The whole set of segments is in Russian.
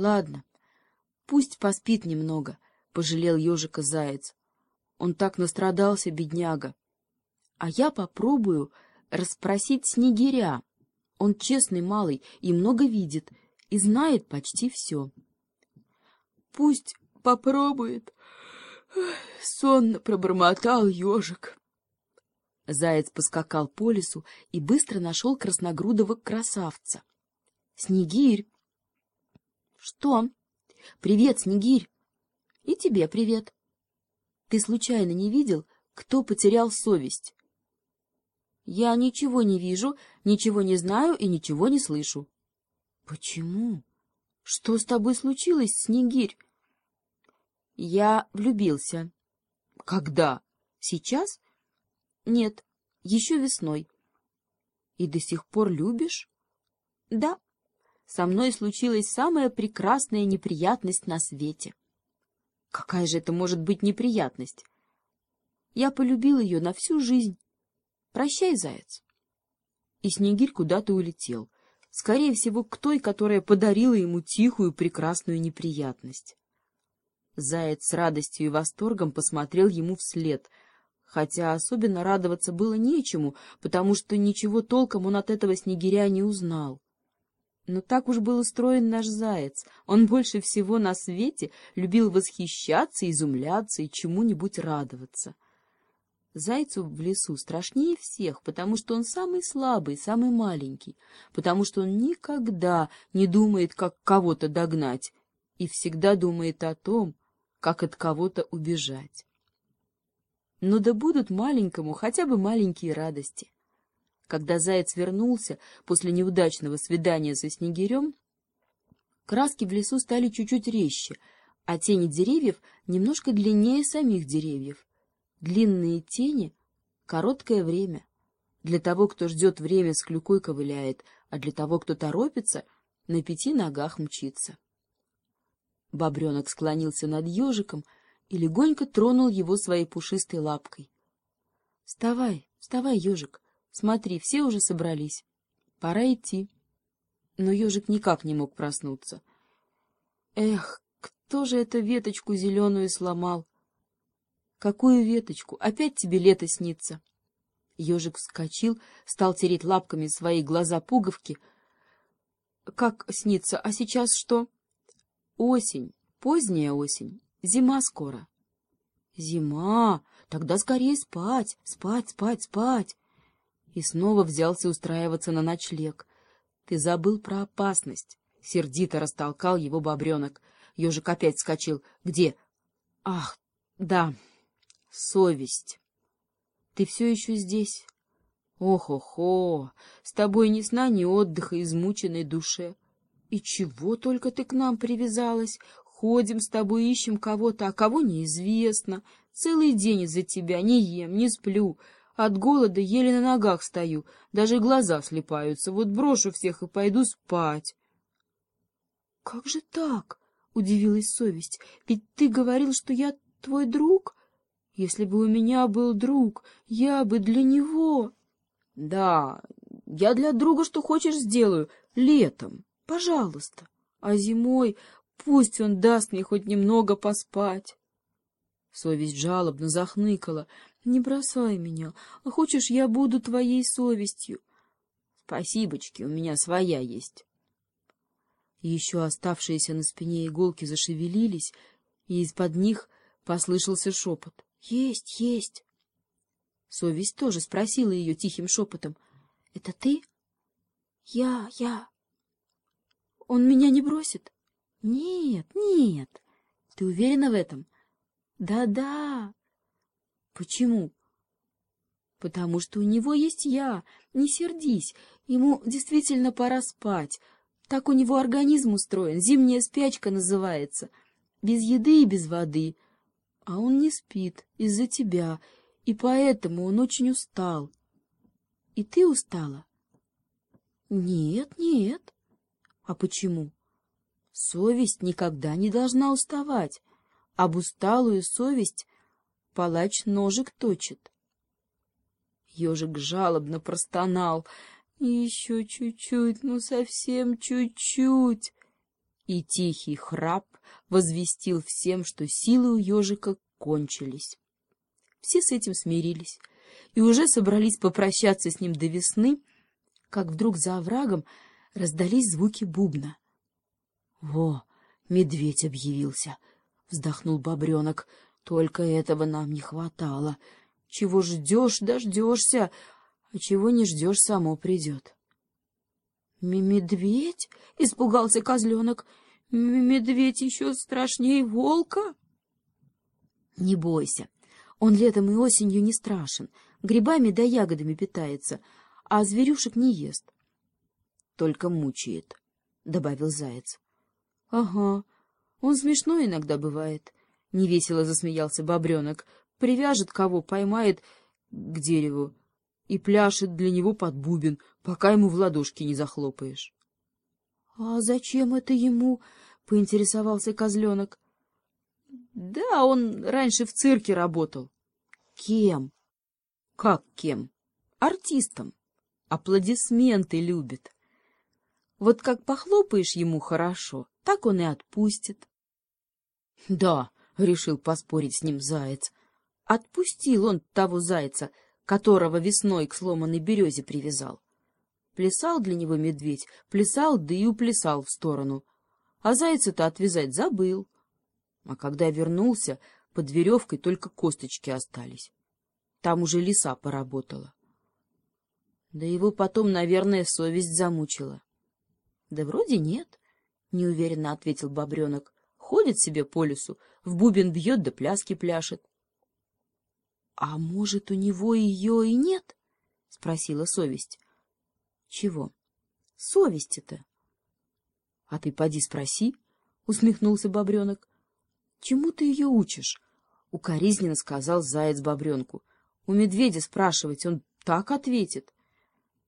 Ладно, пусть поспит немного, — пожалел ежика заяц. Он так настрадался, бедняга. А я попробую расспросить снегиря. Он честный малый и много видит, и знает почти все. — Пусть попробует, — сонно пробормотал ежик. Заяц поскакал по лесу и быстро нашел красногрудого красавца. — Снегирь! — Что? — Привет, Снегирь! — И тебе привет. — Ты случайно не видел, кто потерял совесть? — Я ничего не вижу, ничего не знаю и ничего не слышу. — Почему? Что с тобой случилось, Снегирь? — Я влюбился. — Когда? Сейчас? — Нет, еще весной. — И до сих пор любишь? — Да. Со мной случилась самая прекрасная неприятность на свете. — Какая же это может быть неприятность? Я полюбил ее на всю жизнь. Прощай, заяц. И Снегирь куда-то улетел. Скорее всего, к той, которая подарила ему тихую, прекрасную неприятность. Заяц с радостью и восторгом посмотрел ему вслед, хотя особенно радоваться было нечему, потому что ничего толком он от этого снегиря не узнал. Но так уж был устроен наш заяц. Он больше всего на свете любил восхищаться, изумляться и чему-нибудь радоваться. Зайцу в лесу страшнее всех, потому что он самый слабый, самый маленький, потому что он никогда не думает, как кого-то догнать, и всегда думает о том, как от кого-то убежать. Но да будут маленькому хотя бы маленькие радости. Когда заяц вернулся после неудачного свидания со снегирем, краски в лесу стали чуть-чуть резче, а тени деревьев немножко длиннее самих деревьев. Длинные тени — короткое время. Для того, кто ждет время, с клюкой ковыляет, а для того, кто торопится, на пяти ногах мчится. Бобренок склонился над ежиком и легонько тронул его своей пушистой лапкой. — Вставай, вставай, ежик, смотри, все уже собрались. Пора идти. Но ежик никак не мог проснуться. Эх, кто же эту веточку зеленую сломал? Какую веточку? Опять тебе лето снится? Ежик вскочил, стал тереть лапками свои глаза-пуговки. Как снится? А сейчас что? — Осень, поздняя осень, зима скоро. Зима, тогда скорее спать, спать, спать, спать. И снова взялся устраиваться на ночлег. Ты забыл про опасность. Сердито растолкал его бобренок. Ежик опять вскочил. Где? Ах, да, совесть. Ты все еще здесь? Ох-охо, с тобой ни сна, ни отдыха измученной душе. И чего только ты к нам привязалась? Ходим с тобой, ищем кого-то, а кого неизвестно. Целый день из-за тебя не ем, не сплю. От голода еле на ногах стою, даже глаза слепаются. Вот брошу всех и пойду спать. — Как же так? — удивилась совесть. — Ведь ты говорил, что я твой друг. Если бы у меня был друг, я бы для него... — Да, я для друга что хочешь сделаю, летом. Пожалуйста. А зимой пусть он даст мне хоть немного поспать. Совесть жалобно захныкала. Не бросай меня. А хочешь, я буду твоей совестью? Спасибочки, у меня своя есть. Еще оставшиеся на спине иголки зашевелились, и из-под них послышался шепот. — Есть, есть. Совесть тоже спросила ее тихим шепотом. — Это ты? — Я, я. Он меня не бросит? Нет, нет. Ты уверена в этом? Да-да. Почему? Потому что у него есть я. Не сердись. Ему действительно пора спать. Так у него организм устроен. Зимняя спячка называется. Без еды и без воды. А он не спит из-за тебя. И поэтому он очень устал. И ты устала? Нет, нет. А почему? Совесть никогда не должна уставать. Об усталую совесть палач ножик точит. Ежик жалобно простонал. Еще чуть-чуть, ну совсем чуть-чуть. и тихий храп возвестил всем, что силы у ежика кончились. Все с этим смирились и уже собрались попрощаться с ним до весны, как вдруг за оврагом раздались звуки бубна. — Во, медведь объявился! — вздохнул бобренок. — Только этого нам не хватало. Чего ждешь, дождешься, а чего не ждешь, само придет. — Медведь? — испугался козленок. — Медведь еще страшнее волка? — Не бойся, он летом и осенью не страшен, грибами да ягодами питается, а зверюшек не ест. — Только мучает, — добавил заяц. — Ага, он смешной иногда бывает, — невесело засмеялся бобренок. Привяжет кого, поймает к дереву и пляшет для него под бубен, пока ему в ладошки не захлопаешь. — А зачем это ему? — поинтересовался козленок. — Да, он раньше в цирке работал. — Кем? — Как кем? — Артистом. Аплодисменты любит. Вот как похлопаешь ему хорошо, так он и отпустит. — Да, — решил поспорить с ним заяц. Отпустил он того зайца, которого весной к сломанной березе привязал. Плясал для него медведь, плясал, да и уплясал в сторону. А зайца-то отвязать забыл. А когда вернулся, под веревкой только косточки остались. Там уже лиса поработала. Да его потом, наверное, совесть замучила. — Да вроде нет, — неуверенно ответил бобренок. Ходит себе по лесу, в бубен бьет да пляски пляшет. — А может, у него ее и нет? — спросила совесть. — Чего? — Совести-то. — А ты поди спроси, — усмехнулся бобренок. — Чему ты ее учишь? — укоризненно сказал заяц бобренку. — У медведя спрашивать, он так ответит.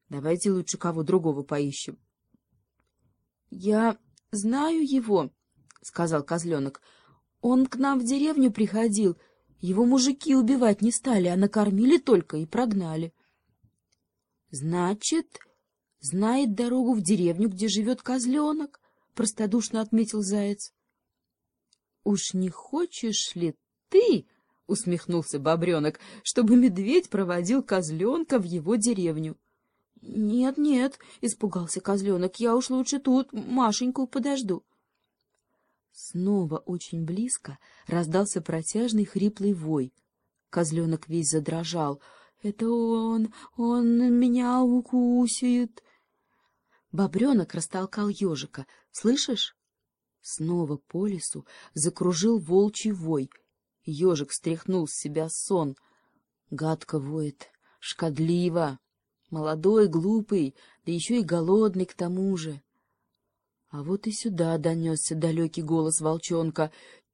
Давайте лучше кого другого поищем. — Я знаю его, — сказал козленок. — Он к нам в деревню приходил. Его мужики убивать не стали, а накормили только и прогнали. — Значит, знает дорогу в деревню, где живет козленок, — простодушно отметил заяц. — Уж не хочешь ли ты, — усмехнулся бобренок, — чтобы медведь проводил козленка в его деревню? — Нет, нет, — испугался козленок, — я уж лучше тут Машеньку подожду. — Снова очень близко раздался протяжный хриплый вой. Козленок весь задрожал. — Это он, он меня укусит. Бобренок растолкал ежика. — Слышишь? Снова по лесу закружил волчий вой. Ежик стряхнул с себя сон. Гадко воет, шкодливо. Молодой, глупый, да еще и голодный к тому же. А вот и сюда донесся далекий голос волчонка.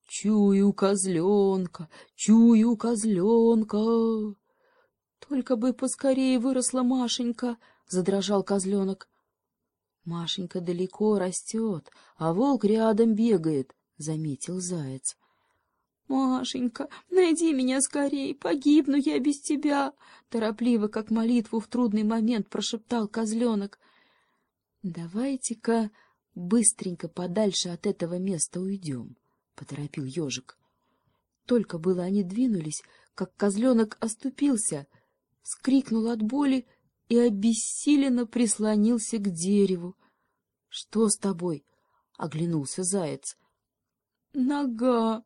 «Чую козленка! Чую козленка!» «Только бы поскорее выросла Машенька!» — задрожал козленок. «Машенька далеко растет, а волк рядом бегает», — заметил заяц. «Машенька, найди меня скорей, погибну я без тебя!» Торопливо, как молитву в трудный момент, прошептал козленок. «Давайте-ка быстренько подальше от этого места уйдем, — поторопил ежик. Только было они двинулись, как козленок оступился, скрикнул от боли и обессиленно прислонился к дереву. — Что с тобой? — оглянулся заяц. — Нога.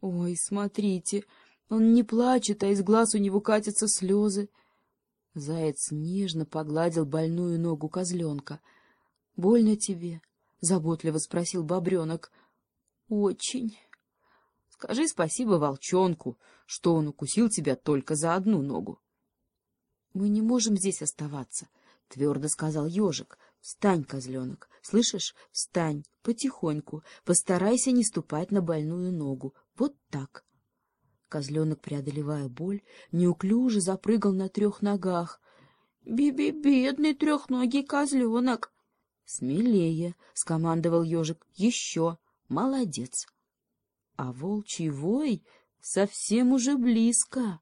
Ой, смотрите, он не плачет, а из глаз у него катятся слезы. Заяц нежно погладил больную ногу козленка. — Больно тебе? — заботливо спросил бобренок. — Очень. — Скажи спасибо волчонку, что он укусил тебя только за одну ногу. — Мы не можем здесь оставаться, — твердо сказал ежик. — Встань, козленок, слышишь? Встань, потихоньку, постарайся не ступать на больную ногу. Вот так. Козленок, преодолевая боль, неуклюже запрыгал на трех ногах. Би — Би-би-бедный трехногий козленок! «Смелее!» — скомандовал ежик. «Еще! Молодец!» А волчий вой совсем уже близко.